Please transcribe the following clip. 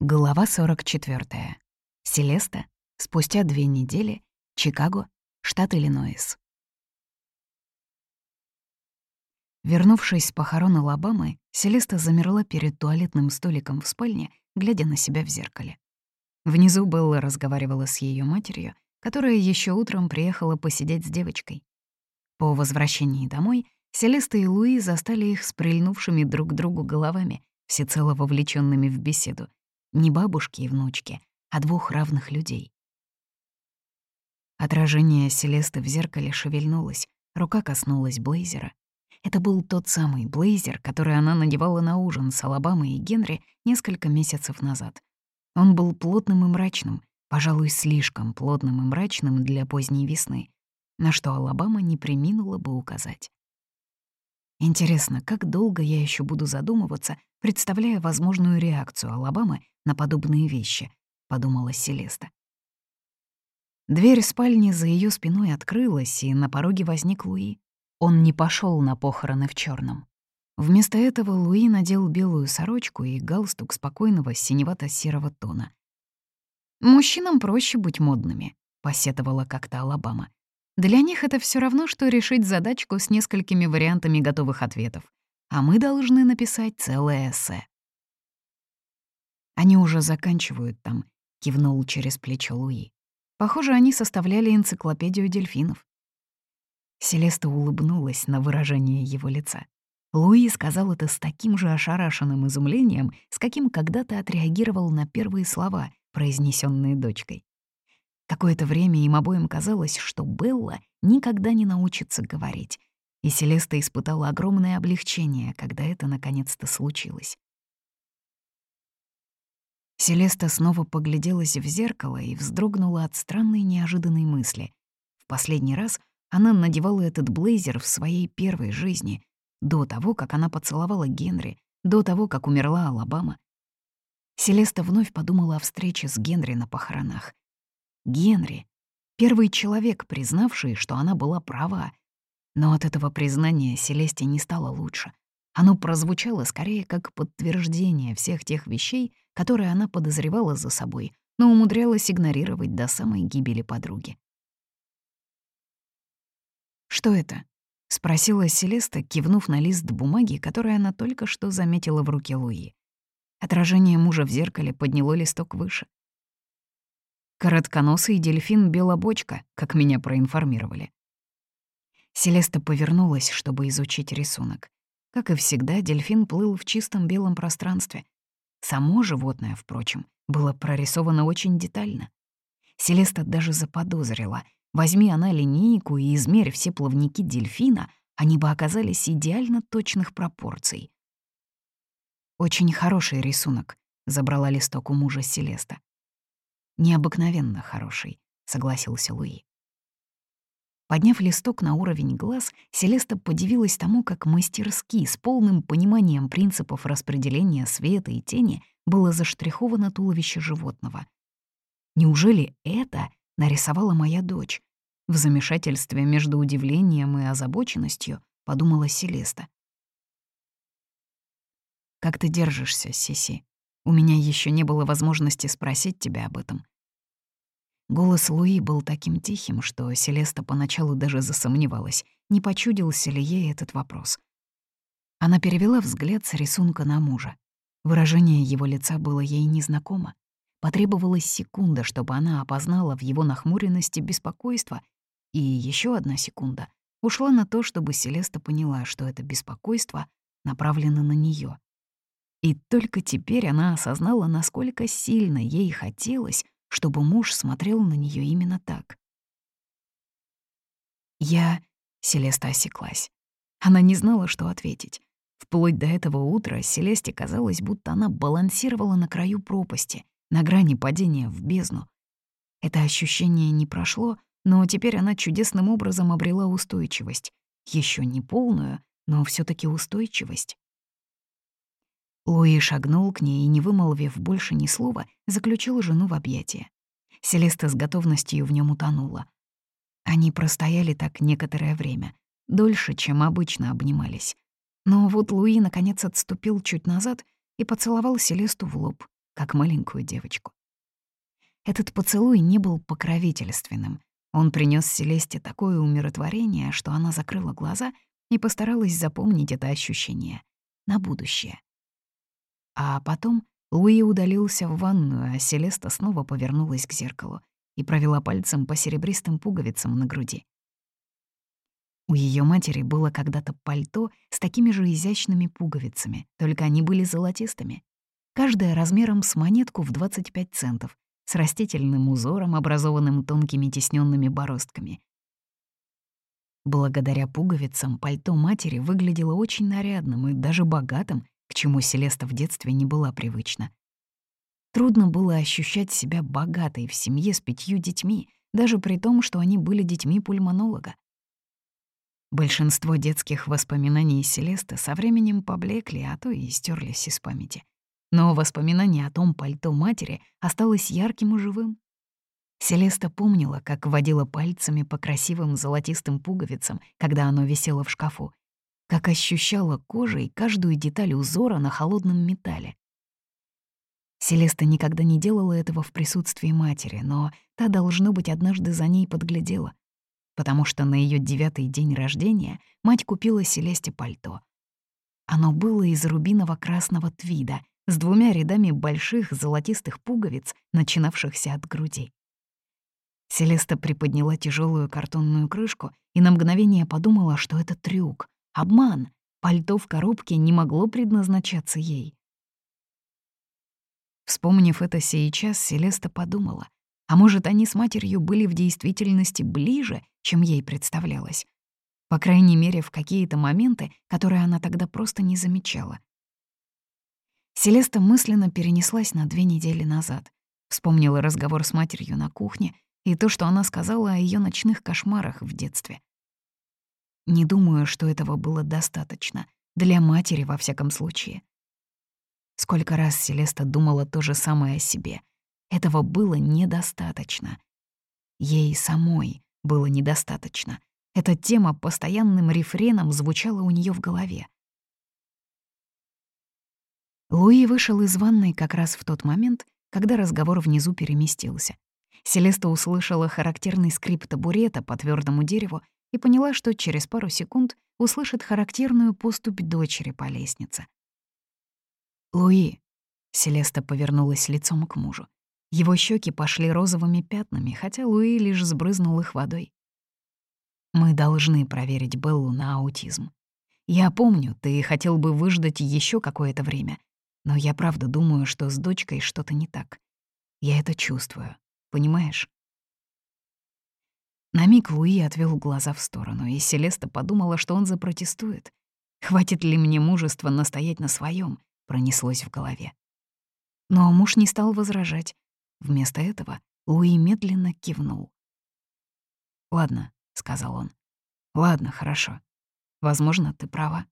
Глава 44. Селеста. Спустя две недели. Чикаго, штат Иллинойс. Вернувшись с похорон Алабамы, Селеста замерла перед туалетным столиком в спальне, глядя на себя в зеркале. Внизу Белла разговаривала с ее матерью, которая еще утром приехала посидеть с девочкой. По возвращении домой Селеста и Луи застали их с прильнувшими друг к другу головами, всецело вовлеченными в беседу, не бабушки и внучки, а двух равных людей. Отражение Селесты в зеркале шевельнулось, рука коснулась блейзера. Это был тот самый блейзер, который она надевала на ужин с Алабамой и Генри несколько месяцев назад. Он был плотным и мрачным, пожалуй, слишком плотным и мрачным для поздней весны, на что Алабама не приминула бы указать. Интересно, как долго я еще буду задумываться, представляя возможную реакцию Алабамы на подобные вещи, подумала Селеста. Дверь спальни за ее спиной открылась, и на пороге возник Луи. Он не пошел на похороны в черном. Вместо этого Луи надел белую сорочку и галстук спокойного синевато-серого тона. «Мужчинам проще быть модными», — посетовала как-то Алабама. Для них это все равно, что решить задачку с несколькими вариантами готовых ответов. А мы должны написать целое эссе. «Они уже заканчивают там», — кивнул через плечо Луи. «Похоже, они составляли энциклопедию дельфинов». Селеста улыбнулась на выражение его лица. Луи сказал это с таким же ошарашенным изумлением, с каким когда-то отреагировал на первые слова, произнесенные дочкой. Какое-то время им обоим казалось, что Белла никогда не научится говорить, и Селеста испытала огромное облегчение, когда это наконец-то случилось. Селеста снова погляделась в зеркало и вздрогнула от странной неожиданной мысли. В последний раз она надевала этот блейзер в своей первой жизни, до того, как она поцеловала Генри, до того, как умерла Алабама. Селеста вновь подумала о встрече с Генри на похоронах. Генри. Первый человек, признавший, что она была права. Но от этого признания Селесте не стало лучше. Оно прозвучало скорее как подтверждение всех тех вещей, которые она подозревала за собой, но умудрялась игнорировать до самой гибели подруги. «Что это?» — спросила Селеста, кивнув на лист бумаги, который она только что заметила в руке Луи. Отражение мужа в зеркале подняло листок выше. Коротконосый дельфин-белобочка, как меня проинформировали. Селеста повернулась, чтобы изучить рисунок. Как и всегда, дельфин плыл в чистом белом пространстве. Само животное, впрочем, было прорисовано очень детально. Селеста даже заподозрила. Возьми она линейку и измерь все плавники дельфина, они бы оказались идеально точных пропорций. «Очень хороший рисунок», — забрала листок у мужа Селеста. «Необыкновенно хороший», — согласился Луи. Подняв листок на уровень глаз, Селеста подивилась тому, как мастерски, с полным пониманием принципов распределения света и тени, было заштриховано туловище животного. Неужели это нарисовала моя дочь? В замешательстве между удивлением и озабоченностью подумала Селеста. «Как ты держишься, Сиси?» У меня еще не было возможности спросить тебя об этом. Голос Луи был таким тихим, что Селеста поначалу даже засомневалась, не почудился ли ей этот вопрос. Она перевела взгляд с рисунка на мужа. Выражение его лица было ей незнакомо. Потребовалась секунда, чтобы она опознала в его нахмуренности беспокойство, и еще одна секунда ушла на то, чтобы Селеста поняла, что это беспокойство направлено на нее. И только теперь она осознала, насколько сильно ей хотелось, чтобы муж смотрел на нее именно так. «Я...» — Селеста осеклась. Она не знала, что ответить. Вплоть до этого утра Селесте казалось, будто она балансировала на краю пропасти, на грани падения в бездну. Это ощущение не прошло, но теперь она чудесным образом обрела устойчивость. еще не полную, но все таки устойчивость. Луи шагнул к ней и, не вымолвив больше ни слова, заключил жену в объятия. Селеста с готовностью в нем утонула. Они простояли так некоторое время, дольше, чем обычно обнимались. Но вот Луи наконец отступил чуть назад и поцеловал Селесту в лоб, как маленькую девочку. Этот поцелуй не был покровительственным. Он принес Селесте такое умиротворение, что она закрыла глаза и постаралась запомнить это ощущение на будущее. А потом Луи удалился в ванную, а Селеста снова повернулась к зеркалу и провела пальцем по серебристым пуговицам на груди. У ее матери было когда-то пальто с такими же изящными пуговицами, только они были золотистыми. Каждая размером с монетку в 25 центов, с растительным узором, образованным тонкими тисненными бороздками. Благодаря пуговицам пальто матери выглядело очень нарядным и даже богатым, к чему Селеста в детстве не была привычна. Трудно было ощущать себя богатой в семье с пятью детьми, даже при том, что они были детьми пульмонолога. Большинство детских воспоминаний Селесты со временем поблекли, а то и стерлись из памяти. Но воспоминание о том пальто матери осталось ярким и живым. Селеста помнила, как водила пальцами по красивым золотистым пуговицам, когда оно висело в шкафу, как ощущала кожей каждую деталь узора на холодном металле. Селеста никогда не делала этого в присутствии матери, но та, должно быть, однажды за ней подглядела, потому что на ее девятый день рождения мать купила Селесте пальто. Оно было из рубиново-красного твида с двумя рядами больших золотистых пуговиц, начинавшихся от груди. Селеста приподняла тяжелую картонную крышку и на мгновение подумала, что это трюк, обман. Пальто в коробке не могло предназначаться ей. Вспомнив это сейчас, Селеста подумала, а может, они с матерью были в действительности ближе, чем ей представлялось. По крайней мере, в какие-то моменты, которые она тогда просто не замечала. Селеста мысленно перенеслась на две недели назад. Вспомнила разговор с матерью на кухне и то, что она сказала о ее ночных кошмарах в детстве. Не думаю, что этого было достаточно. Для матери, во всяком случае. Сколько раз Селеста думала то же самое о себе. Этого было недостаточно. Ей самой было недостаточно. Эта тема постоянным рефреном звучала у нее в голове. Луи вышел из ванной как раз в тот момент, когда разговор внизу переместился. Селеста услышала характерный скрип табурета по твердому дереву и поняла, что через пару секунд услышит характерную поступь дочери по лестнице. «Луи», — Селеста повернулась лицом к мужу. Его щеки пошли розовыми пятнами, хотя Луи лишь сбрызнул их водой. «Мы должны проверить Беллу на аутизм. Я помню, ты хотел бы выждать еще какое-то время, но я правда думаю, что с дочкой что-то не так. Я это чувствую. Понимаешь? На миг Луи отвел глаза в сторону, и Селеста подумала, что он запротестует. «Хватит ли мне мужества настоять на своем? пронеслось в голове. Но муж не стал возражать. Вместо этого Луи медленно кивнул. «Ладно», — сказал он. «Ладно, хорошо. Возможно, ты права».